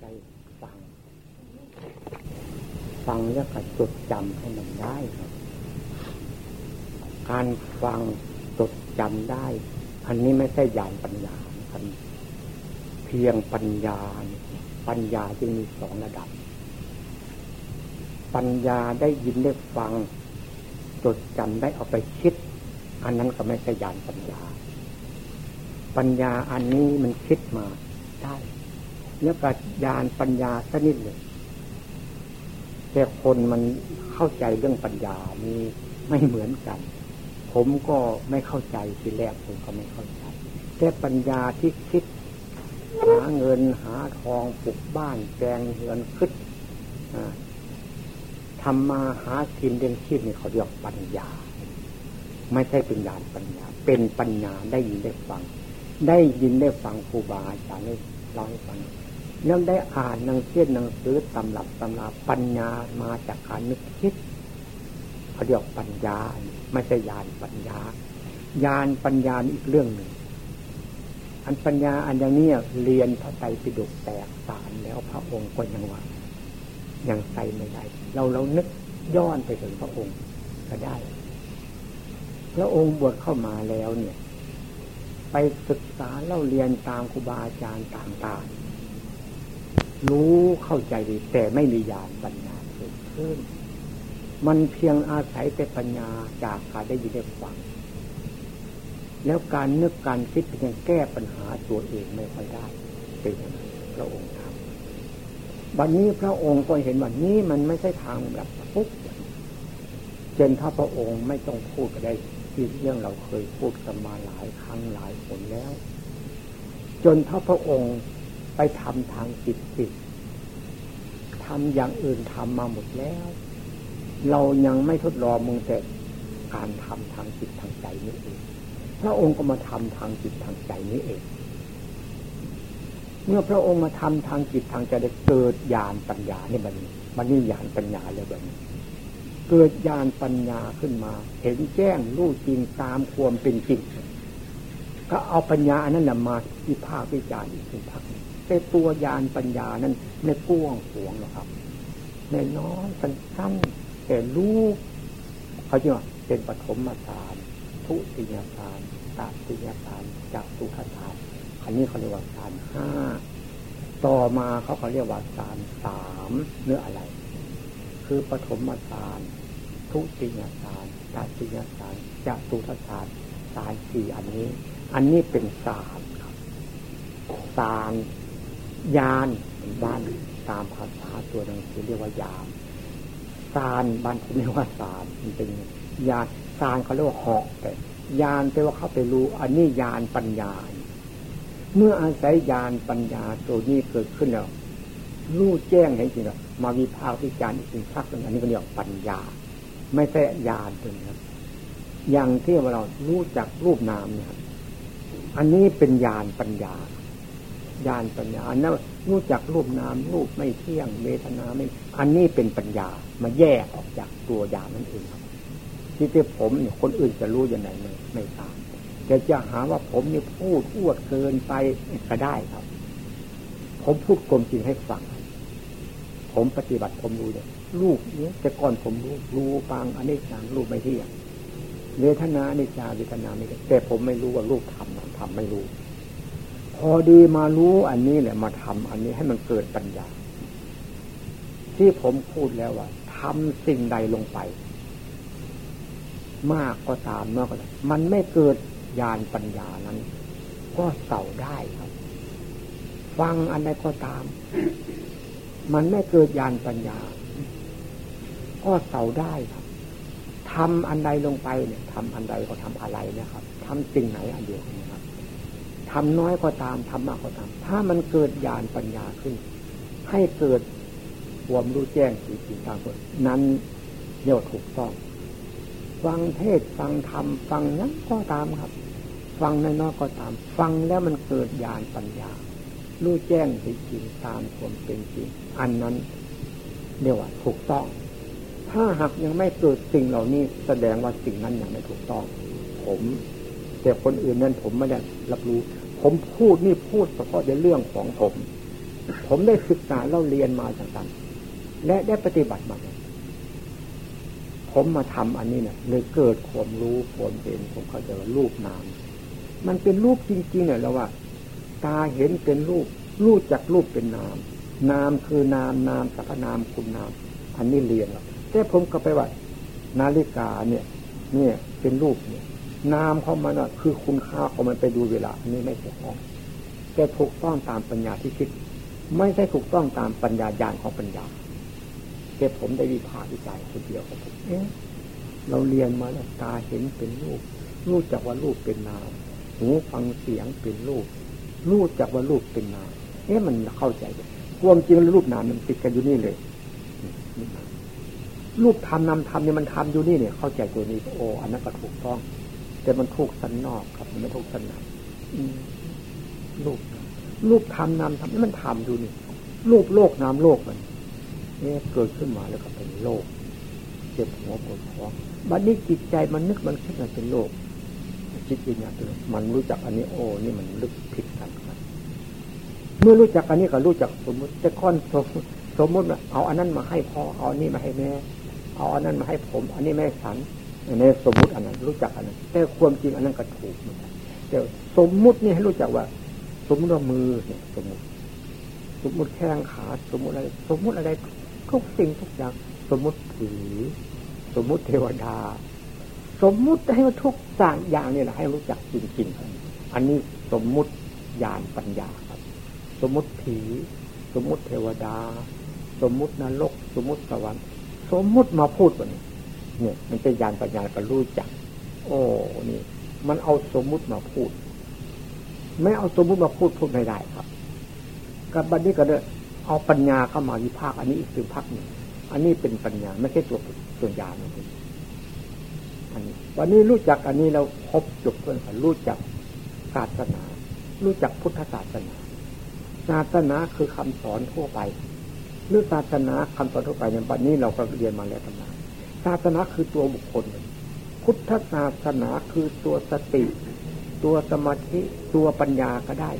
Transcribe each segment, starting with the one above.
ใจฟัง ฟังแล้วก็จดจำให้มันได้ครับ การฟังจดจำได้ อันนี้ไม่ใช่ญาณปัญญาครับเพียงปัญญา ปัญญาจึงมีสองระดับ ปัญญาได้ยินได้ฟัง จดจำได้เอาไปคิด อันนั้นก็ไม่ใช่ญาณปัญญา ปัญญาอันนี้มันคิดมาได้ แล้วก็ญาณปัญญาสนิดเลยแต่คนมันเข้าใจเรื่องปัญญานี้ไม่เหมือนกัน ผมก็ไม่เข้าใจทีแรกผมก็ไม่เข้าใจ แต่ปัญญาที่คิด หาเงินหาทองปลูกบ้านแปลงเฮือนขึ้นทำมาหาทินเดนชีพนี่เขาเรียกปัญญา ไม่ใช่เป็นญาณปัญญา เป็นปัญญาได้ยินได้ฟัง ได้ยินได้ฟังครูบาอาจารย์ได้เล่าให้ฟัง ยังได้อ่านหนังสือหนังสือตำรับตำราปัญญามาจากการนึกคิดเขาเรียกปัญญา ไม่ใช่ญาณปัญญาญาณปัญญาอีกเรื่องหนึ่ง อันปัญญาอันอย่างนี้เรียนพระไตรปิฎกแตกสารแล้วพระองค์ก็ยังว่ายังใส่ไม่ได้เราเรานึกย้อนไปถึงพระองค์ก็ได้ พระองค์บวชเข้ามาแล้วเนี่ย ไปศึกษาเล่าเรียนตามครูบาอาจารย์ต่างๆ รู้เข้าใจดี แต่ไม่มีญาณปัญญาเกิดขึ้น มันเพียงอาศัยแต่ปัญญาจากการได้ยินได้ฟัง แล้วการนึกการคิดเพียงแก้ปัญหาตัวเองไม่ค่อยได้ เป็นอย่างนั้นพระองค์ทำบัดนนี้พระองค์ก็เห็นว่านี้มันไม่ใช่ทางแบบปุ๊บจนถ้าพระองค์ไม่ต้องพูดก็ได้ที่เรื่องเราเคยพูดกันมาหลายครั้งหลายคนแล้ว จนถ้าพระองค์ ไปทำทางจิตจิตทำอย่างอื่นทำมาหมดแล้ว เรายังไม่ทดลองมึงแต่การทำทางจิตทางใจนี้เองพระองค์ก็มาทำทางจิตทางใจนี้เอง เมื่อพระองค์มาทำทางจิตทางใจได้เกิดญาณปัญญาเนี่ยมันมันนี่ญาณปัญญาเลยแบบนี้เกิดญาณปัญญาขึ้นมา เห็นแจ้งรู้จริงตามความเป็นจริงก็เอาปัญญาอันนั้นมาวิพากษ์วิจารณ์อีกเป็นพัก แต่ตัวยานปัญญานั้นไม่ก้วงขวงหรอกครับในน้อยสั้นๆแต่รู้เขาจะว่าเป็นปฐมฌานทุติยฌานตติยฌานจักตุคฌานอันนี้เขาเรียกว่าฌานห้าต่อมาเขาเขาเรียกว่าฌานสามเนื้ออะไร คือปฐมฌานทุติยฌานตติยฌานจักตุคฌานฌานสี่อันนี้ อันนี้เป็นฌานครับฌาน ยานบ้านตามภาษาตัวหนังสือเรียกว่ายามซานบ้านผมเรียกว่าซานมันเป็นยานซานเขาเรียกว่าหอกแต่ยานแปลว่าเขาไปรู้ อันนี้ยานปัญญา เมื่ออาศัยยานปัญญาตัวนี้เกิดขึ้นแล้วรู้แจ้งเห็นจริงๆมาวิพากษ์วิจารณ์อีกสิ่งสักหนึ่งอันนี้ก็เรียกปัญญา ไม่ใช่ยานตัวนี้ครับอย่างที่เรารู้จักรูปนามเนี่ยอันนี้เป็นยานปัญญา ญาณปัญญาอันนั้นรู้จักรูปนามรูปไม่เที่ยงเวทนาไม่ อันนี้เป็นปัญญามาแยกออกจากตัวญาณนั่นเองครับ ที่ที่ผมเนี่ยคนอื่นจะรู้ยังไงไม่ไม่ทราบแต่จะหาว่าผมนี่พูดอวดเกินไปก็ได้ครับ ผมพูดความจริงให้ฟังผมปฏิบัติผมรู้เนี่ยรูปเนี้ยแต่ก่อนผมรู้รู้ฟังอันนี้จางรูปไม่เที่ยงเวทนาในจาเวทนาไม่แต่ผมไม่รู้ว่ารูปทำทำไม่รู้ พอดีมารู้อันนี้แหละมาทำอันนี้ให้มันเกิดปัญญา ที่ผมพูดแล้วว่าทำสิ่งใดลงไป มากก็ตามน้อยก็ตามมันไม่เกิดญาณปัญญานั้น ก็เสาได้ครับ ฟังอันใดก็ตาม มันไม่เกิดญาณปัญญา ก็เสาได้ครับทำอันใดลงไปเนี่ยทำอันใดก็ทำอะไรนะครับทำสิ่งไหนอันเดียวกัน ทำน้อยก็ตามทำมากก็ตาม ถ้ามันเกิดญาณปัญญาขึ้น ให้เกิดความรู้แจ้งสิ่งสิ่งต่างๆนั้นเรียกถูกต้องฟังเทศฟังธรรมฟังนั้นก็ตามครับ ฟังน้อยๆก็ตาม ฟังแล้วมันเกิดญาณปัญญา รู้แจ้งสิ่งจริงตามความเป็นจริง อันนั้นเรียกว่าถูกต้อง ถ้าหากยังไม่เกิดสิ่งเหล่านี้แสดงว่าสิ่งนั้นยังไม่ถูกต้อง ผม แต่คนอื่นนั้นผมไม่ได้รับรู้ ผมพูดนี่พูดเฉพาะในเรื่องของผม ผมได้ศึกษาเล่าเรียนมาต่างๆ และได้ปฏิบัติมา ผมมาทำอันนี้เนะ่ยเลยเกิดความรู้ความเห็นผมเข้าใจว่ารูปนาม มันเป็นรูปจริงๆเนี่ยแล้วว่า ตาเห็นเป็นรูป รูปจากรูปเป็นนาม นามคือนามนามสัพนามคุณนาม อันนี้เรียนแล้วแต่ผมก็ไปว่า นาฬิกาเนี่ย เนี่ยเป็นรูปเนี่ย นามของมันอะคือคุณค่าของมันไปดูเวลาอันนี้ไม่ถูกต้องแต่ถูกต้องตามปัญญาที่คิด ไม่ใช่ถูกต้องตามปัญญาญาณของปัญญาแต่ผมได้วิพากษ์วิจัยคนเดียวกับผมเอ๊ะเราเรียนมาแล้วตาเห็นเป็นรูปรู้จักว่ารูปเป็นนามหูฟังเสียงเป็นรูปรู้จักว่ารูปเป็นนามเอ๊ะมันเข้าใจความจริงรูปนามมันติดกันอยู่นี่เลยรูปทำนามทำเนี่ยมันทำอยู่นี่เนี่ย เข้าใจตัวนี้โอ้อันนั้นก็ถูกต้อง แต่มันถูกสันนอกครับ มันไม่ถูกสันในรูปรูปทำนามทำนี่มันทำอยู่นี่รูปโลกนามโลกมันเนี่ยเกิดขึ้นมาแล้วก็เป็นโลกเจ็บหัวปวดท้องบัดนี้จิตใจมันนึกมันคิดมันเป็นโลกจิตวิญญาณเมันรู้จักอันนี้โอ้นี่มันลึกผิดกันครับเมื่อรู้จักอันนี้ก็รู้จักสมมติจะค่อนสมสมมติเอาอันนั้นมาให้พ่อเอาอันนี้มาให้แม่ เอาอันนั้นมาให้ผม อันนี้แม่สัน ในสมมุติอันนั้นรู้จักอันนั้น แต่ความจริงอันนั้นก็ถูกเหมือนกันแต่สมมุตินี่ให้รู้จักว่า สมมติว่ามือเนี่ยสมมติ สมมติแข้งขา สมมติอะไร สมมติอะไรทุกสิ่งทุกอย่าง สมมุติผีสมมุติเทวดา สมมุติให้ว่าทุกสั่งอย่างเนี่แหละให้รู้จักจริงๆอันนี้สมมุติญาณปัญญาครับ สมมุติผีสมมุติเทวดา สมมุตินรก สมมุติสวรรค์ สมมุติมาพูดวันนี้ เนี่ย มันเป็นญาณปัญญาก็รู้จัก โอ้นี่ มันเอาสมมุติมาพูด ไม่เอาสมมุติมาพูดพูดไม่ได้ครับกับบัดนี้ก็เด้เอาปัญญาเข้ามาวิพากอันนี้อีกคือพักหนึ่งอันนี้เป็นปัญญาไม่ใช่ตัวตัวญาณนะอันนี้ วันนี้รู้จักอันนี้เราครบจบเพื่อนกันรู้จักศาสนา รู้จักพุทธศาสนา ศาสนาคือคำสอนทั่วไปหรือศาสนาคำสอนทั่วไปในวันนี้เราก็เรียนมาแล้วทั้งนั้น ศาสนาคือตัวบุคคล พุทธศาสนาคือตัวสติ ตัวสมาธิตัวปัญญาก็ได้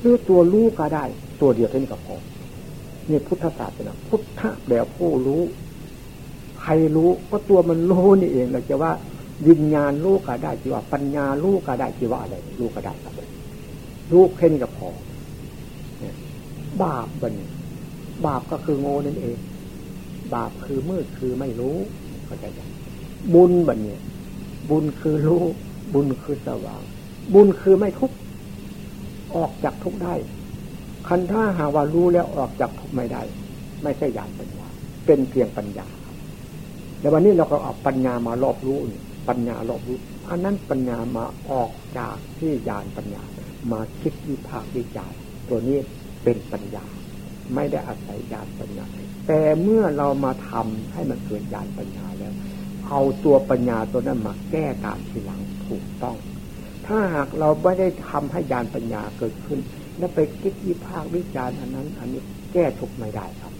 หรือตัวรู้ก็ได้ ตัวเดียวเท่านี้ก็พอนี่พุทธศาสนาพุทธะแบบผู้รู้ ใครรู้ก็ตัวมันรู้นี่เองเราจะว่าวิญญาณรู้ก็ได้จีว่าปัญญารู้ก็ได้จีว่าอะไรรู้ก็ได้ครับรู้แค่นี้ก็พอบาปบันบาปก็คือโง่นั่นเอง บาปคือมืดคือไม่รู้ เข้าใจไหมบุญบันเนี่ย บุญคือรู้ บุญคือสว่าง บุญคือไม่ทุกข์ออกจากทุกข์ได้ คันถ้าหาว่ารู้แล้วออกจากทุกข์ไม่ได้ ไม่ใช่ญาณปัญญา เป็นเพียงปัญญาครับแต่วันนี้เราก็เอาปัญญามารอบรู้ปัญญารอบรู้ อันนั้นปัญญามาออกจากที่ญาณปัญญา มาคิดวิพากษ์วิจารตัวนี้เป็นปัญญา ไม่ได้อาศัยญาณปัญญา แต่เมื่อเรามาทำให้มันเกิดญาณปัญญา เอาตัวปัญญาตัวนั้นมาแก้การทีหลังถูกต้อง ถ้าหากเราไม่ได้ทำให้ญาณปัญญาเกิดขึ้น แล้วไปคิดวิพากษ์วิจารณ์อันนั้น อันนี้แก้ทุกไม่ได้ครับ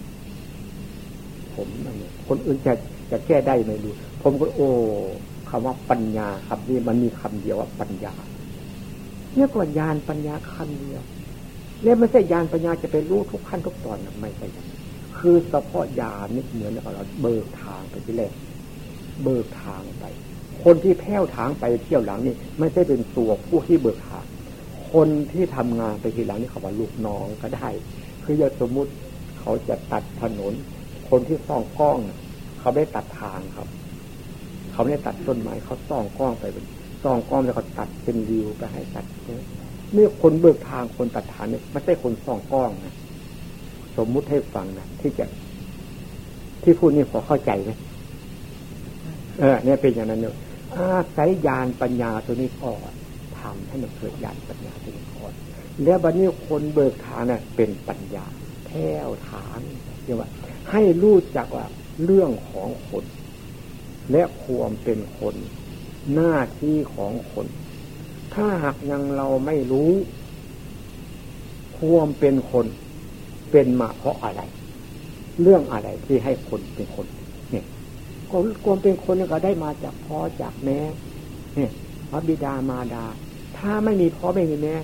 ผมนนี้คนอื่นจะจะแก้ได้ไม่รู้ผมก็โอ้คำว่าปัญญาครับนี่มันมีคำเดียวว่าปัญญาเนี่ยก็ญาณปัญญาคำเดียวแล้วไม่ใช่ญาณปัญญาจะไปรู้ทุกขั้นทุกตอนนะไม่ใช่คือเฉพาะญาณนี่เหมือนกับเราเบิกทางไปที่แรก เบิกทางไป คนที่แพ้วทางไปเที่ยวหลังนี่ไม่ใช่เป็นตัวผู้ที่เบิกทาง คนที่ทำงานไปทีหลังนี่เขาว่าลูกน้องก็ได้ คืออย่าสมมุติเขาจะตัดถนน คนที่ส่องกล้อง เขาไม่ตัดทางครับ เขาไม่ได้ตัดต้นไม้เขาส่องกล้องไปส่องกล้องแล้วเขาตัดเป็นริวไปให้ตัดนี่คนเบิกทางคนตัดทางเนี่ยไม่ใช่คนส่องกล้องนะสมมุติให้ฟังนะที่จะที่พูดนี่พอเข้าใจไหม เออเนี่ยเป็นอย่างนั้นเนี่ยอาศัยญาณปัญญาตัวนี้ก่อนทำให้มันเกิดญาณปัญญาที่คนแล้วบัดนี้คนเบิกทางน่ะเป็นปัญญาแท้วทางเรียกว่า ให้รู้จักว่าเรื่องของคน และความเป็นคน หน้าที่ของคน ถ้าหากยังเราไม่รู้ความเป็นคนเป็นมาเพราะอะไร เรื่องอะไรที่ให้คนเป็นคน ความเป็นคนก็ได้มาจากพ่อจากแม่เนี่ยพระบิดามารดา ถ้าไม่มีพ่อไม่มีแม่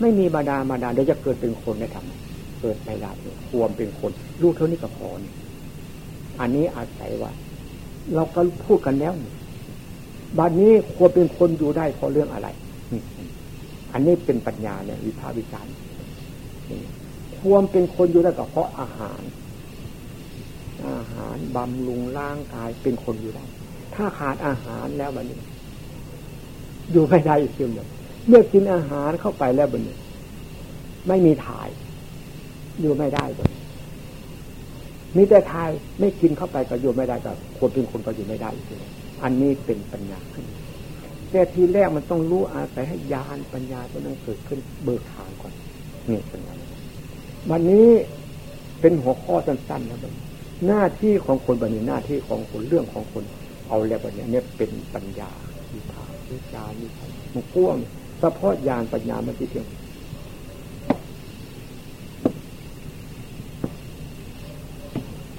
ไม่มีบาดามาดาเดี๋ยวจะเกิดเป็นคนได้ทำเกิดไม่ได้ความเป็นคนรู้เท่านี้ก็พอนี่อันนี้อาศัยว่า เราก็พูดกันแล้วบัดนี้ควรเป็นคนอยู่ได้เพราะเรื่องอะไร อันนี้เป็นปัญญาเนี่ยวิภาวิจารณ์ควรเป็นคนอยู่ได้ก็เพราะอาหาร อาหารบำรุงร่างกายเป็นคนอยู่ได้ ถ้าขาดอาหารแล้วบัดนี้อยู่ไม่ได้อีกเช่นเดียวเมื่อกินอาหารเข้าไปแล้วบัดนี้ไม่มีถ่าย อยู่ไม่ได้บัดนี้มีแต่ถ่ายไม่กินเข้าไปก็อยู่ไม่ได้ก็คนเป็นคนก็อยู่ไม่ได้อีกเลยอันนี้เป็นปัญญาขึ้น แต่ทีแรกมันต้องรู้อาศัยให้ญาณปัญญาตัวนั้นเกิดขึ้นเบิกทางก่อนนี่เป็นอย่างวันนี้เป็นหัวข้อสั้นๆนะบัน หน้าที่ของคนบันนี้หน้าที่ของคนเรื่องของคน เอาแล้วบันนี้เนี่ยเป็นปัญญาวิภาวิจารวิภามันพ่วงเฉพาะญาณปัญญามันที่เพียง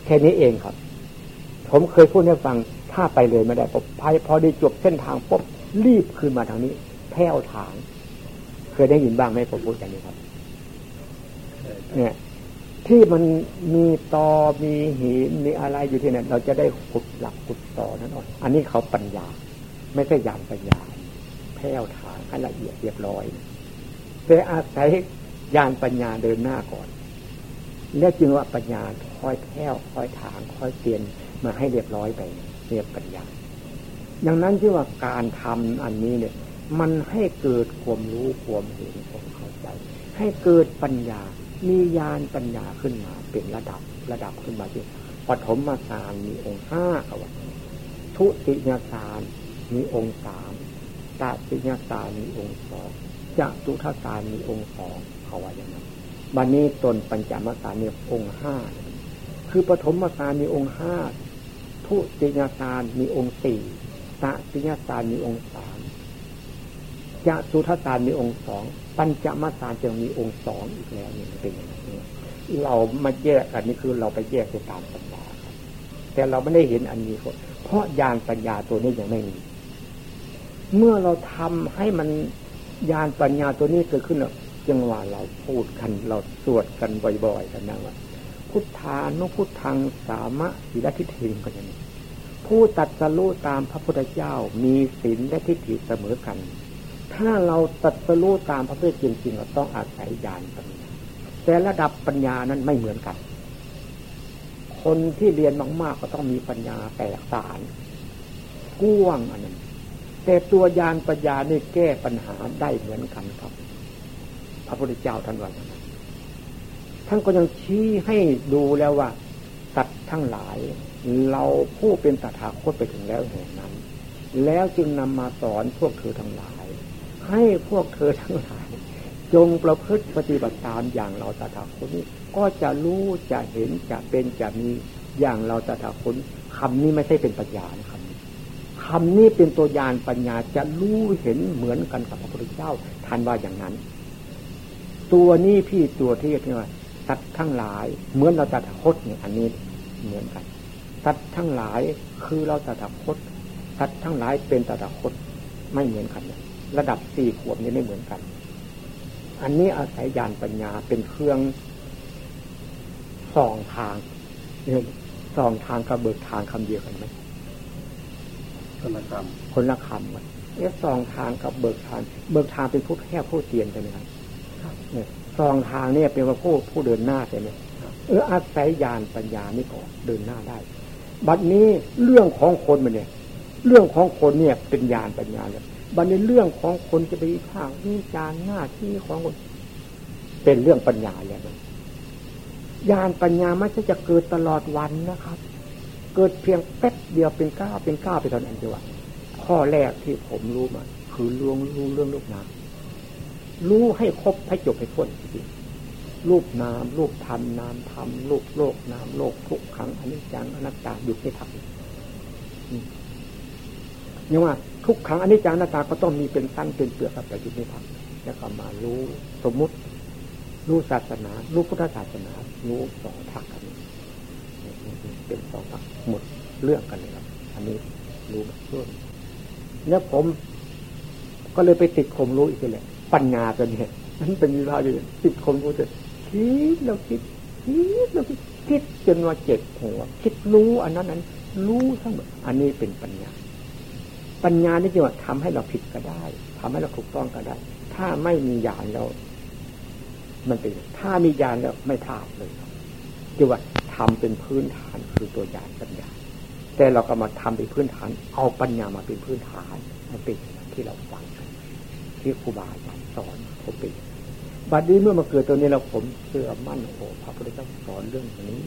แค่นี้เองครับ ผมเคยพูดให้ฟังถ้าไปเลยไม่ได้พอพอได้จบเส้นทางปุ๊บรีบขึ้นมาทางนี้แผ่วทาง เคยได้ยินบ้างไหมผมพูดอย่างนี้ครับ เนี่ย ที่มันมีตอมีหินมีอะไรอยู่ที่นั่นเราจะได้ขุดหลักขุดต่อนั่นเองอันนี้เขาปัญญา ไม่ใช่ยานปัญญาแผ่วทางให้ละเอียดเรียบร้อยแต่อาศัยยานปัญญาเดินหน้าก่อน แล้วจึงว่าปัญญาค่อยแผ่วค่อยถางค่อยเตียนมาให้เรียบร้อยไปเรียบปัญญาดังนั้นที่ว่าการทำอันนี้เนี่ย มันให้เกิดความรู้ความเห็นความเข้าใจ ให้เกิดปัญญา มีญาณปัญญาขึ้นมา เป็นระดับระดับขึ้นมาที่ปฐมฌานมีองค์ห้าเอาไว้ทุติยฌานมีองค์สามตติยฌานมีองค์สองจะตุทัฌานมีองค์สองเขาว่าอย่างนั้นบันนี้ตนปัญจมฌานมีองค์ห้าคือปฐมฌานมีองค์ห้าทุติยฌานมีองค์สี่ตติยฌานมีองค์สาม จะสุทฌานมีองค์สองปัญจมฌานจะมีองค์สองอีกแล้วนี่เป็นอย่างนี้เรามาแยกอันนี้คือเราไปแยกไปตามปัญญาแต่เราไม่ได้เห็นอันนี้เพราะญาณปัญญาตัวนี้ยังไม่มีเมื่อเราทำให้มันญาณปัญญาตัวนี้เกิดขึ้นจังหวะเราพูดกันเราสวดกันบ่อยๆกันนะว่าพุทธานุพุทธังสามะสีลทิฏฐิกันอย่างนี้ผู้ตัดสรู้ตามพระพุทธเจ้ามีศีลและทิฏฐิเสมอกัน ถ้าเราตัดสรู้ตามพระพุทธจริงๆเราต้องอาศัยญาณปัญญาแต่ระดับปัญญานั้นไม่เหมือนกัน คนที่เรียนมากๆก็ต้องมีปัญญาแตกต่างกว้างอันนั้น แต่ตัวญาณปัญญานี่แก้ปัญหาได้เหมือนกันครับ พระพุทธเจ้าท่านว่าท่านก็ยังชี้ให้ดูแล้วว่าสัตว์ทั้งหลาย เราผู้เป็นตถาคตไปถึงแล้วแห่งนั้น แล้วจึงนำมาสอนพวกเธอทั้งหลาย ให้พวกเธอทั้งหลาย จงประพฤติปฏิบัติตามอย่างเราตถาคตนี้ ก็จะรู้จะเห็นจะเป็นจะมีอย่างเราตถาคตคำนี้ไม่ใช่เป็นปัญญาคำนี้คำนี้เป็นตัวยานปัญญาจะรู้เห็นเหมือนกันกับพระพุทธเจ้าท่านว่าอย่างนั้น ตัวนี้พี่ตัวที่เรียกว่าสัตว์ทั้งหลาย เหมือนเราตถาคตเนี่ยอันนี้เหมือนกันสัตว์ทั้งหลายคือเราตถาคตสัตว์ทั้งหลายเป็นตถาคตไม่เหมือนกัน ระดับสี่ขวบนี้ไม่เหมือนกัน อันนี้อาศัยญาณปัญญาเป็นเครื่องส่องทางเนี่ยส่องทางกับเบิกทางคำเดียวกันไหมคนละคำคนละคำมันเอ๊ะส่องทางกับเบิกทาง เบิกทางเป็นผู้แค่ผู้เตียนใช่ไหมครับเนี่ยส่องทางเนี่ยเป็นว่าผู้ผู้เดินหน้าใช่ไหมเอออาศัยญาณปัญญานี่ก่อนเดินหน้าได้ บัดนี้เรื่องของคนมันเนี่ย เรื่องของคนเนี่ยเป็นญาณปัญญาเลย บันี้เรื่องของคนจะไปภาควิจารหน้าที่ของคนเป็นเรื่องปัญญาเลยมันญาณปัญญาไม่ใช่จะเกิดตลอดวันนะครับ เกิดเพียงแป๊บเดียวเป็นก้าวเป็นก้าวไปตอนนั้นเดียวข้อแรกที่ผมรู้มาคือลวงรู้เรื่องลูกน้ำรู้ให้ครบให้จบให้พ้นจริงรูปนามรูปธรรมนามธรรมรูปโลกนามโลกทุกขังอนิจจังอนัตตาหยุดไม่ทันยังว่า ทุกขังอนิจจังอนัตตาก็ต้องมีเป็นตั้นเป็นเปลือกแต่หยุดไม่ทันแล้วก็มารู้สมมุติรู้ศาสนา รู้พุทธศาสนา รู้สองทักกันเป็นสองทักหมดเรื่องกันเลยครับ อันนี้รู้แบบร่วมแล้วผม ก็เลยไปติดคมรู้อีกเลยปัญญาตัวนี้มันเป็นเวิชาอยู่ติดคมรู้จะคิดเราคิดคิดเราคิดคิดจนว่าเจ็บหัวคิดรู้อันนั้นนั้น รู้ทั้งหมดอันนี้เป็นปัญญา ปัญญานี่จะว่าทำให้เราผิดก็ได้ทำให้เราถูกต้องก็ได้ ถ้าไม่มีญาณเรามันเป็น ถ้ามีญาณแล้วไม่พลาดเลยจะว่าทำเป็นพื้นฐานคือตัวญาณปัญญา แต่เราก็มาทำเป็นพื้นฐาน เอาปัญญามาเป็นพื้นฐานมันเป็นที่เราฟังที่ครูบาอาจารย์สอนผมเป็นบัดนี้เมื่อมาเกิดตัวนี้เราผมเชื่อมั่นโอ้พระพุทธเจ้าสอนเรื่องนี้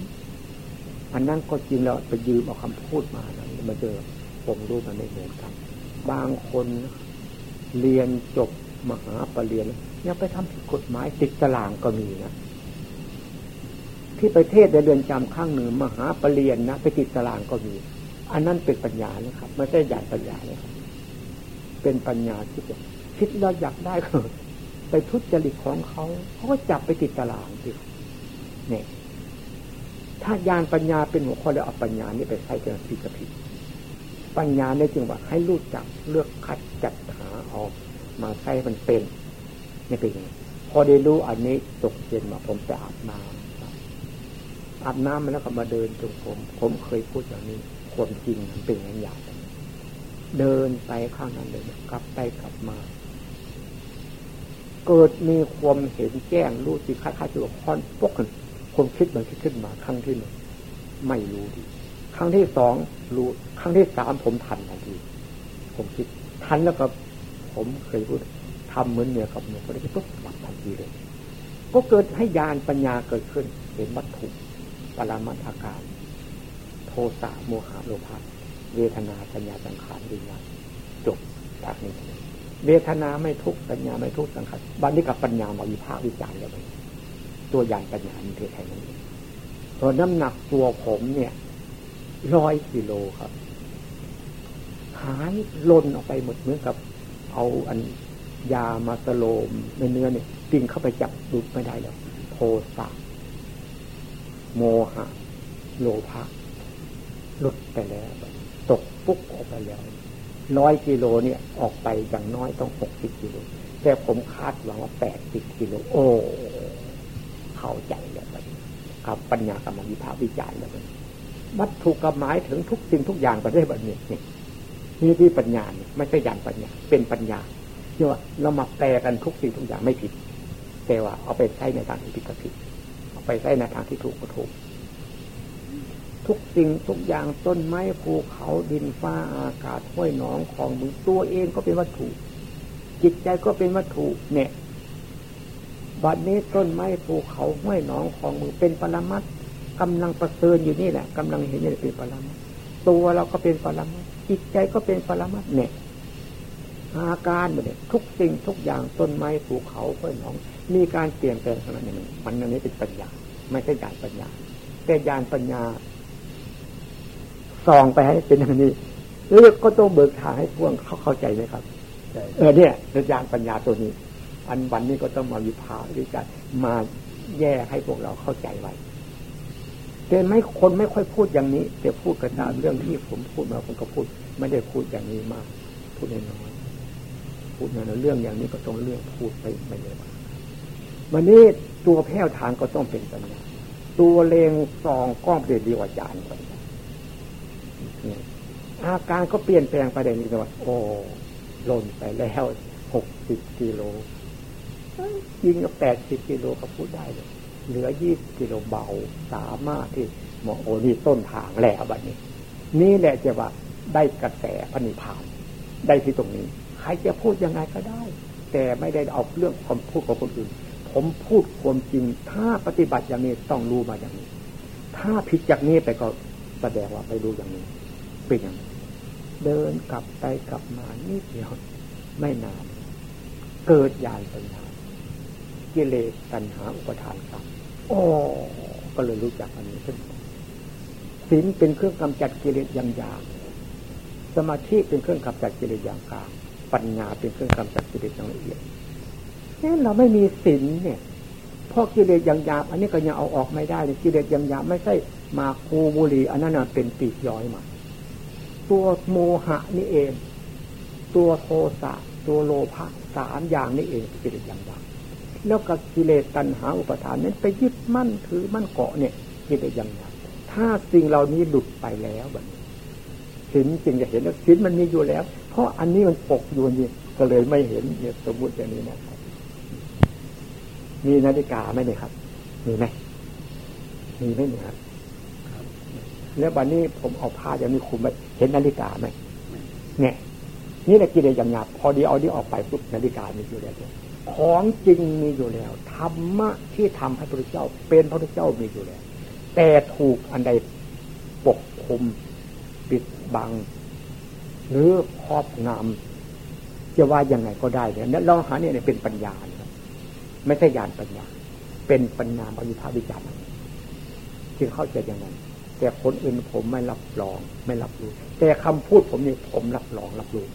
อันนั้นก็จริงแล้วไปยืมเอาคำพูดมานะมาเจอผมรู้มันไม่เหมือนกัน บางคนเรียนจบมหาปรริญญายังไปทำผิดกฎหมายติดตารางก็มีนะที่ประเทศในเรือนจำข้างหนึ่งมหาปรริญญานะไปติดตารางก็มี อันนั้นเป็นปัญญานะครับไม่ใช่ญาณปัญญาเลยครับเป็นปัญญาที่คิดเราอยากได้ก็ไปทุจริตของเขาเขาก็จับไปติดตารางสิเนี่ยถ้ายานปัญญาเป็นหัวข้อแล้วเอาปัญญานี่ไปใช้เป็นผิดกับผิด ปัญญาในจึงว่าให้รู้จักเลือกคัดจัดหาออกมาใช้มันเป็นนี่เป็นยังพอได้รู้อันนี้ตกเย็นมาผมจะอาบน้ำอาบน้ำมาแล้วก็มาเดินจงผมผมเคยพูดอย่างนี้ความจริงเป็นอย่างอย่างเดินไปข้างนั้นเลยกลับไปกลับมา เกิดมีความเห็นแจ้งรู้สิค่าๆจะค่อนพวกกันความคิดมันคิดขึ้นมาครั้งที่หนึ่งไม่รู้ดีครั้งที่สองรู้ครั้งที่สามผมทันทันที ผมคิดทันแล้วก็ผมเคยพูดทำเหมือนเมียกับเมียก็ได้ปุ๊บหลับทันทีเลย ก็เกิดให้ญาณปัญญาเกิดขึ้น เห็นวัตถุปรามัตอาการ โทสะโมหะโลภะเวทนาสัญญาสังขารวิญญาณจบจากนี้ เวทนาไม่ทุกปัญญาไม่ทุกสังขารบันนี้กับปัญญามาวิภาควิจารณ์แล้วไปตัวอย่างปัญญามันเทแค่นั้นตัวน้ำหนักตัวผมเนี่ย ร้อยกิโลครับ หายล่นออกไปหมดเหมือนกับ เอาอันยามาสโลมในเนื้อเนี่ยปิ่งเข้าไปจับดูไม่ได้แล้วโทสะโมหะ โลภะหลุดไปแล้ว ตกปุ๊กออกไปแล้วร้อยกิโลเนี่ยออกไปอย่างน้อยต้องหกสิบกิโลแต่ผมคาดหวังว่าแปดสิบกิโลโอ้เข้าใจแล้วครับปัญญากรรมวิภาวิจารณ์แล้ว วัตถุกหมายถึงทุกสิ่งทุกอย่างไปได้แบบนี้นี่นี่ที่ปัญญาเนี่ยไม่ใช่ยานปัญญา เป็นปัญญาเรียว่าเรามาแปลกันทุกสิ่งทุกอย่างไม่ผิด แต่ว่าเอาไปใช้ในทางที่ผิดก็ผิด เอาไปใช้ในทางที่ถูกก็ถูก ทุกสิ่งทุกอย่างต้นไม้ภูเขาดินฟ้าอากาศห้วยหนองของมือตัวเองก็เป็นวัตถุ จิตใจก็เป็นวัตถุ เนี่ยบัดนี้ต้นไม้ภูเขาห้วยหนองของมือเป็นปรมัต กำลังประเสริญอยู่นี่แหละกำลังเห็นนี่เป็นปรมัตตัวเราก็เป็นปรมัตจิตใจก็เป็นปรมัตเนี่ยอาการเนี่ยทุกสิ่งทุกอย่างต้นไม้ภูเขาห้วยหนอง มีการเปลี่ยนแปลงขนาดนี้มันอันนี้เป็นปัญญา ไม่ใช่ญาณปัญญา แต่ญาณปัญญาส่องไปให้เป็นอย่างนี้เลือกก็ต้องเบิกทางให้พวกเขาเข้าใจไหมครับเออเนี่ยญาณปัญญาตัวนี้ อันวันนี้ก็ต้องมาวิพากษ์วิจารมาแยกให้พวกเราเข้าใจไว้ แต่ไม่คนไม่ค่อยพูดอย่างนี้ แต่พูดกันตามเรื่องที่ผมพูดมาผมก็พูด ไม่ได้พูดอย่างนี้มาก พูดน้อยพูดน้อยเรื่องอย่างนี้ก็ต้องเรื่องพูดไปไม่เยอะวันนี้ตัวแพ้วทางก็ต้องเป็นปัญญาตัวเลงซองก้องเปลี่ยนดีกว่าจานปัญญาอาการก็เปลี่ยนแปลงไปได้นี่ว่าโอ้ล่นไปแล้วหกสิบกิโลยิงก็แปดสิบกิโลก็พูดได้เลย เหลือยี่สิบกิโลเบาสามารถที่มอโอนี่ต้นทางแล้วบัดนี้ นี่แหละจะว่าได้กระแสพนิพาน ได้ที่ตรงนี้ใครจะพูดยังไงก็ได้ แต่ไม่ได้เอาเรื่องความพูดของคนอื่น ผมพูดความจริง ถ้าปฏิบัติอย่างนี้ต้องรู้มาอย่างนี้ ถ้าผิดจากนี้ไปก็แสดงว่าไปรู้อย่างนี้ เป็นอย่างเดินกลับไปกลับมานิดเดียวไม่นาน เกิดญาณปัญญา กิเลสตัณหาอุปทานกรรมโอ้ก็เลยรู้จักอันนี้ขึ้นศีลเป็นเครื่องกำจัดกิเลสอย่างยากสมาธิเป็นเครื่องกำจัดกิเลสอย่างกลางปัญญาเป็นเครื่องกำจัดกิเลสอย่างละเอียดนี่เราไม่มีศีลเนี่ยเพราะกิเลสอย่างหยาบอันนี้ก็ยังเอาออกไม่ได้กิเลสอย่างหยาบไม่ใช่มาคูบุรีอันนั้นเป็นปีกย้อยมา ตัวโมหะนี่เอง ตัวโทสะตัวโลภะสามอย่างนี่เองเป็นอย่างดัง แล้วกับกิเลสตัณหาอุปทานนั้นไปยึดมั่นถือมั่นเกาะเนี่ยกิเลสยังไงถ้าสิ่งเหล่านี้หลุดไปแล้วแบบศีลจึงจะเห็นแล้วศีลมันมีอยู่แล้ว เพราะอันนี้มันปกอยู่นี่ก็เลยไม่เห็นเนี่ยสมมติอย่างนี้นะครับ มีนาฬิกาไหมเนี่ยครับ มีไหมมีไหมเนี่ยครับแล้ววันนี้ผมเอาผ้าอย่างนี้คุมไปเห็นนาฬิกาไหมเนี่ยนี่แหละกิเลสอย่างหยาบพอดีเอาที่ออกไปปุ๊บนาฬิกามีอยู่แล้ว ของจริงมีอยู่แล้วธรรมะที่ทำให้พระพุทธเจ้า เป็นพระพุทธเจ้ามีอยู่แล้ว แต่ถูกอันใดปกคลุมปิดบัง หรือครอบงำจะว่ายังไงก็ได้เนี่ยลองหาเนี่ยเป็นปัญญาครับไม่ใช่ญาณปัญญา เป็นปัญญาบริภาวิจารณ์จึงเข้าใจอย่างนั้นแต่คนอื่นผมไม่รับรองไม่รับรู้ แต่คำพูดผมนี่ผมรับรองรับรู้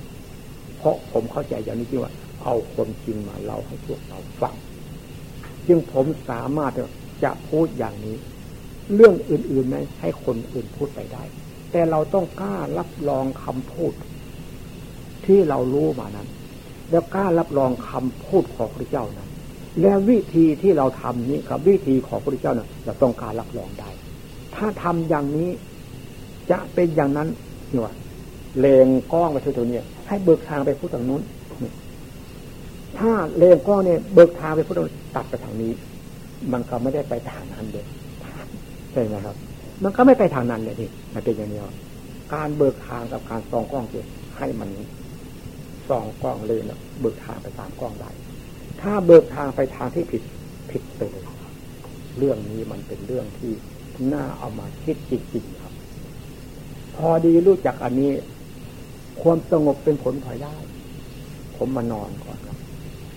เพราะผมเข้าใจอย่างนี้ที่ว่า เอาคนจริงมาเล่าให้พวกเราฟังจึงผมสามารถจะพูดอย่างนี้ เรื่องอื่นๆไหมให้คนอื่นพูดไปได้ แต่เราต้องกล้ารับรองคำพูด ที่เรารู้มานั้น แล้วกล้ารับรองคำพูดของพระเจ้านั้นและวิธีที่เราทำนี้กับวิธีของพระเจ้านั้นเราต้องการรับรองได้ ถ้าทำอย่างนี้จะเป็นอย่างนั้นนี่ว่าเลงกล้องไปที่ตรงนี้ให้เบิกทางไปพุทธทางนู้น ถ้าเลงกล้องเนี่ยเบิกทางไปพุทธตัดไปทางนี้ มันก็ไม่ได้ไปทางนั้นเลยใช่ไหมครับ มันก็ไม่ไปทางนั้นเลยนี่มันเป็นอย่างนี้การเบิกทางกับการส่องกล้องคือให้มันส่องกล้องเลยนะเบิกทางไปตามกล้องได้ถ้าเบิกทางไปทางที่ผิดผิดไปเลยเรื่องนี้มันเป็นเรื่องที่น่าเอามาคิดจริงๆครับ พอดีรู้จักอันนี้ ความสงบเป็นผลพลอยได้ ผมมานอนก่อน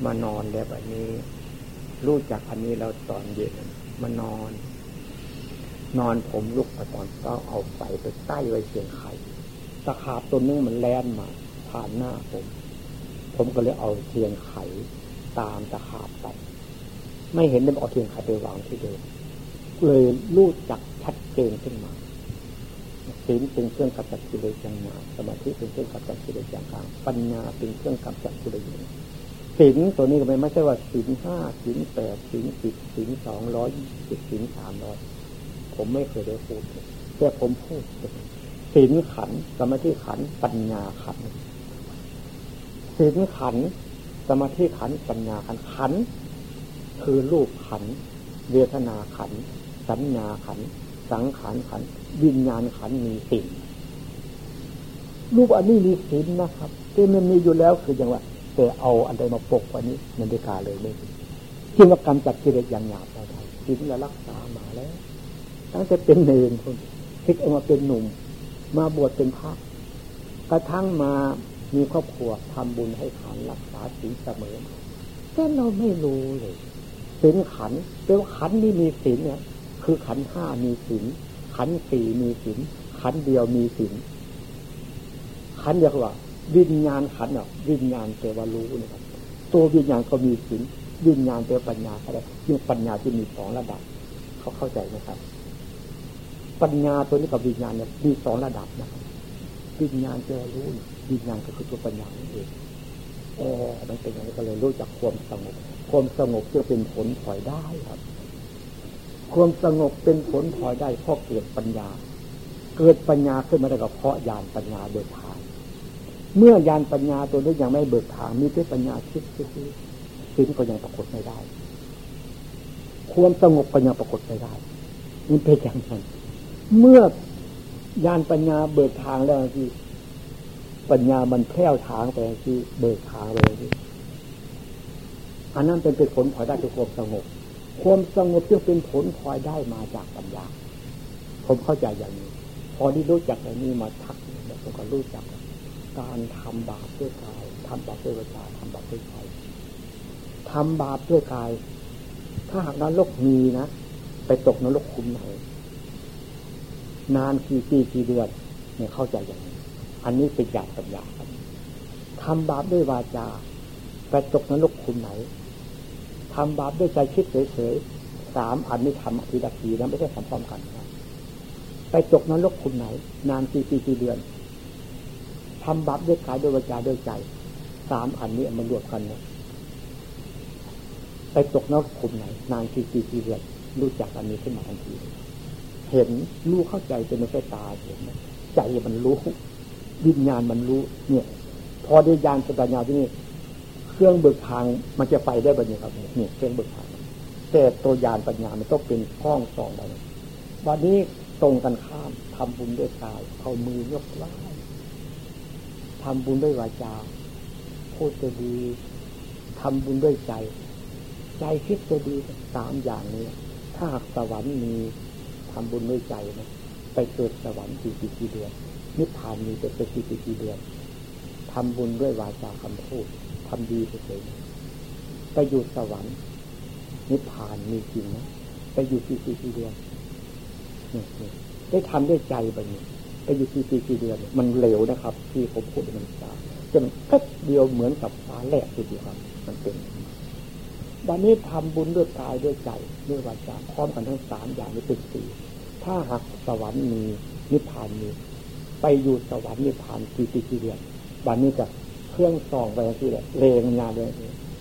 มานอนแล้วแบบนี้ รู้จักอันนี้แล้วตอนเย็นมานอน นอนผมลุกไปตอนเช้าเอาไฟไปใต้ไว้เสียงไข่ตะขาบตัวนึงมันแล่นมา ผ่านหน้าผม ผมก็เลยเอาเทียนไขตามตะขาบไป ไม่เห็นเลยเอาเทียนไขไปวางที่เดิมเลยรู้จักชัดเจนขึ้นมาศีลเป็นเครื่องกำจัดกิเลสอย่างหนาสมาธิเป็นเครื่องกำจัดกิเลสอย่างกลางปัญญาเป็นเครื่องกำจัดกิเลส ศีลตัวนี้ก็ไม่ใช่ว่าศีลห้าศีลแปดศีลสิบศีลสองร้อยสิบศีลสามร้อยผมไม่เคยได้พูดแต่ผมพูดศีลขันสมาธิขันปัญญาขันศีลขันสมาธิขันปัญญาขันขัน คือรูปขัน เวทนาขัน สัญญาขัน สังขารขันวิญญาณขันมีสิ่งรูปอันนี้มีศีลนะครับที่มันมีอยู่แล้วคืออย่างว่า แต่เอาอันใดมาปกวันนี้มันได้กาเลยไม่จึงว่ากรรมจัดกิเลสอย่างหยาบไปได้ศีลและรักษามาแล้ว ตั้งแต่เป็นเนรคนคิดออกมาเป็นหนุ่ม มาบวชเป็นพระกระทั่งมามีครอบครัวทำบุญให้ทานรักษาศีลเสมอแต่เราไม่รู้เลยศีลขันแต่ว่าขันนี่มีศีลเนี่ย คือขันห้ามีศีลขันสี่มีศีลขันเดียวมีศีลขันเดียวว่า วิญญาณขันเนาะวิญญาณแปลว่ารู้นะครับตัววิญญาณก็มีศีลวิญญาณแปลปัญญาอะไรยิ่งปัญญาที่มีสองระดับ เขาเข้าใจไหมครับ ปัญญาตัวนี้กับวิญญาณเนี่ยมีสองระดับนะครับวิญญาณแปลรู้วิญญาณก็คือตัวปัญญาเองอ๋อมันเป็นอย่างนี้ก็เลยรู้จักความสงบความสงบจะเป็นผลถอยได้ครับ ความสงบเป็นผลพลอยได้เพราะเกิดปัญญา เกิดปัญญาขึ้นมาได้ก็เพราะญาณปัญญาเบิกท เมื่อญาณปัญญาตัวนี้ยังไม่เบิกทางมีแต่ปัญญาคิดคิดสิ่งก็ยังปรากฏไม่ได้ ความสงบก็ยังปรากฏไม่ได้นี่เป็นอย่างนั้นเมื่อญาณปัญญาเบิกทางแล้วที่ปัญญามันแพร่ทางไปที่เบิกทางเลยที่อันนั้นเป็นเป็นผลพลอยได้คือความสงบ ความสงบจึงเป็นผลพลอยได้มาจากปัญญา ผมเข้าใจอย่างนี้ พอที่รู้จักอย่างนี้มาทักแล้วผมก็รู้จัก การทำบาปด้วยกายทำบาปด้วยวาจาทำบาปด้วยใจทำบาปด้วยกาย ถ้าหากนรกมีนะไปตกนรกคุมไหนนานกี่ปีกี่เดือนเนี่ยเข้าใจอย่างนี้ อันนี้เป็นอย่างปัญญาทำบาปด้วยวาจาไปตกนรกคุมไหนทำบาปด้วยใจคิดเฉยๆสามอันนี้ทำทีละทีนะไม่ใช่ทำพร้อมกันนะไปจกนรกคุณไหน นานกี่ปีกี่เดือน ทำบาปด้วยกายด้วยวาจาด้วยใจสามอันนี้มันรวมกันเนี่ยไปตกนรกขุมไหน นานกี่ปีกี่เดือนรู้จักอันนี้ขึ้นมาทันที เห็นรู้เข้าใจเป็นไม่ใช่ตาเห็นใจมันรู้วิญญาณมันรู้ เนี่ย พอได้ยานสัญญาที่นี่เครื่องเบิกทางมันจะไปได้แบบนี้ครับเนี่ยเครื่องเบิกทางแต่ตัวยานปัญญามันต้องเป็นข้องสองแบบวันนี้ตรงกันข้ามทำบุญด้วยกายเอามือยกไหว้ ทำบุญด้วยวาจาพูดจะดีทำบุญด้วยใจ ใจคิดจะดีสามอย่างนี้ ถ้าหากสวรรค์มีทำบุญด้วยใจนะไปเกิดสวรรค์กี่ปีกี่เดือนนิพพานมีไปเป็นกี่ปีกี่เดือนทำบุญด้วยวาจาคำพูดทำดีไปเลยไปอยู่สวรรค์นิพพานมีจริงนะไปอยู่กี่ปีกี่เดือนได้ทำด้วยใจแบบนี้ ไปอยู่กี่ปีกี่เดือนมันเร็วนะครับ ที่ผมพูดมันช้าจนแค่เดียวเหมือนกับฟ้าแลกทีเดียวครับ มันเป็นวันนี้ทำบุญด้วยกายด้วยใจด้วยวาจาพร้อมกันทั้งสามอย่างนี้เป็นสี่ถ้าหากสวรรค์มีนิพพานมีไปอยู่สวรรค์นิพพานกี่ปีกี่เดือนวันนี้จะเครื่องส่องไปที่เลงงานเลย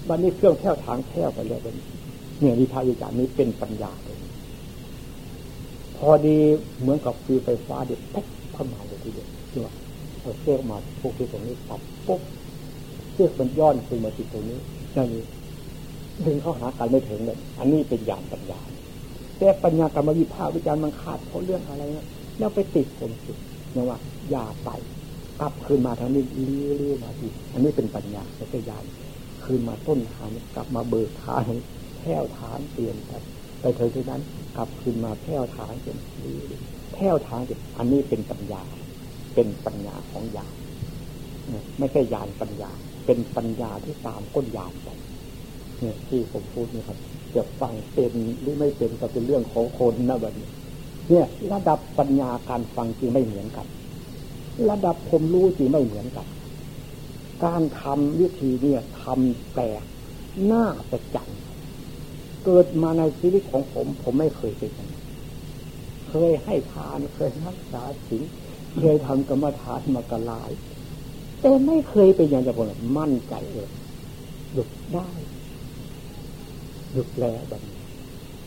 วันนี้เครื่องแท่ทางแท่ไปเลยเป็นเนี่ยวิพากษ์วิจานี้เป็นปัญญาเลยพอดีเหมือนกับฟืนไฟฟ้าเด็ดปุ๊บ เข้ามาเลยทีเดียวที่ว่าเอาเชือกมาพวกที่ตรงนี้ตัดปุ๊บเชือกมันย้อนขึ้นมาติดตรงนี้อย่างนี้ดึงเข้าหากันไม่ถึงเลยอันนี้เป็นญาณปัญญาแต่ปัญญากรรมวิภาควิจารณ์มันขาดเพราะเรื่องอะไรนะแล้วไปติดผมสิเนี่ยว่าอย่าไปกลับคืนมาทางนี้เลี้ยมาอีกอันนี้เป็นปัญญาไม่ใช่ญาณคืนมาต้นทางกลับมาเบิกทางแผ่วฐานเปลี่ยนกันไปเถอะที่นั้น กลับคืนมาแผ่วฐานเป็น แผ่วฐานเป็นอันนี้เป็นปัญญา เป็นปัญญาของญาณไม่ใช่ญาณปัญญา เป็นปัญญาที่ตามก้นญาณไปเนี่ยที่ผมพูดนี่ครับจะฟังเป็นหรือไม่เป็นก็เป็นเรื่องของคนนะแบบนี้เนี่ย ระดับปัญญาการฟังจริงไม่เหมือนกัน ระดับผมรู้จริงไม่เหมือนกัน การทำวิธีเนี่ยทำแปลกหน้าประจันเกิดมาในชีวิตของผม ผมไม่เคยเป็น เคยให้ทานเคยรักษาศีลเคยทำกรรมฐานมากลาย แต่ไม่เคยเป็นอย่างจะบอกมั่นใจเลยหยุดได้หยุดแล้วแบบนี้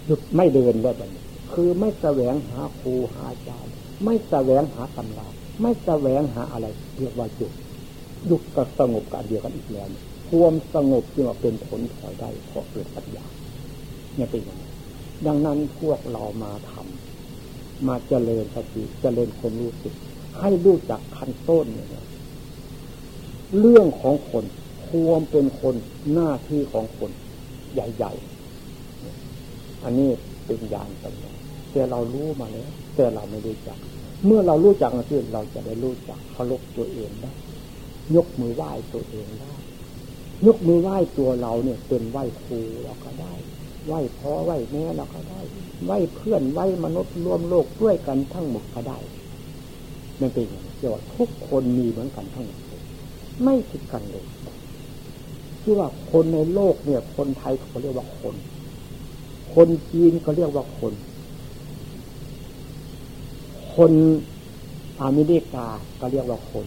หยุดไม่เดินแล้วแบบนี้คือไม่แสวงหาครูหาอาจารย์ ไม่แสวงหาตำราไม่แสวงหาอะไรเรียกว่าหยุดหยุดกับสงบกันเดียวกันอีกแล้วความสงบจึงเป็นผลถอยได้เพราะเกิดปัญญาเนี่ยเป็นอย่างนี้ดังนั้นพวกเรามาทำ มาเจริญสติเจริญความรู้สึก ให้รู้จักขั้นต้นเนี่ยเรื่องของคนความเป็นคนหน้าที่ของคน ใหญ่ ๆ อันนี้เป็นญาณปัญญาแต่เรารู้มาแล้วแต่เราไม่รู้จัก เมื่อเรารู้จักนะที่เราจะได้รู้จักเคารพตัวเองได้ยกมือไหว้ตัวเองได้ ยกมือไหว้ตัวเราเนี่ย เป็นไหว้ครูเราก็ได้ ไหวพ่อไหวแม่เราก็ได้ ไหวเพื่อนไหวมนุษย์รวมโลกด้วยกันทั้งหมดก็ได้นั่นเป็นอย่างนี้ว่าทุกคนมีเหมือนกันทั้งหมดไม่ผิดกันเลยที่ว่าคนในโลกเนี่ย คนไทยเขาเรียกว่าคน คนจีนก็เรียกว่าคน คนอเมริกาก็เรียกว่าคน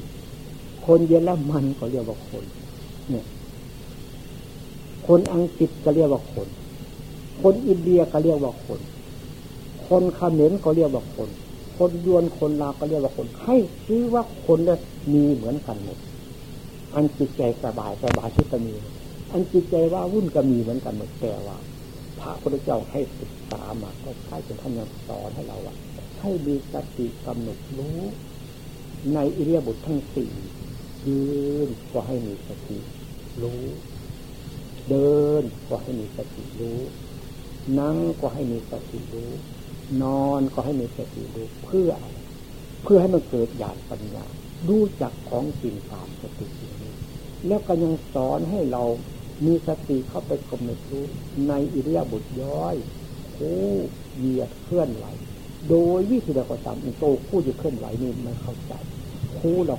คนเยอรมันก็เรียกว่าคน เนี่ย คนอังกฤษก็เรียกว่าคน คนอินเดียก็เรียกว่าคน คนเขมรก็เรียกว่าคน คนยวนคนลาวก็เรียกว่าคน ให้ชื่อว่าคนเนี่ยมีเหมือนกันหมดอันจิตใจสบายสบายที่จะมี อันจิตใจว่าวุ่นก็มีเหมือนกันหมดแต่ว่า พระพุทธเจ้าให้ศึกษามาก็ใช้เป็นท่านยังสอนให้เราว่าให้มีสติกำหนดรู้ ในอิเลียบุตรทั้งสี่ยืนก็ให้มีสติรู้ เดินก็ให้มีสติรู้ นั่งก็ให้มีสติรู้ นอนก็ให้มีสติรู้เพื่ออะไรเพื่อให้มันเกิดญาณปัญญา รู้จักของจริงตามสติสิ่งนี้ แล้วก็ยังสอนให้เรามีสติเข้าไปกำหนดรู้ในอิริยาบถย่อยคู่เหยียดเคลื่อนไหว โดยวิธีใดก็ตามโตคู่จะเคลื่อนไหวนี่ไม่เข้าใจคู่เรา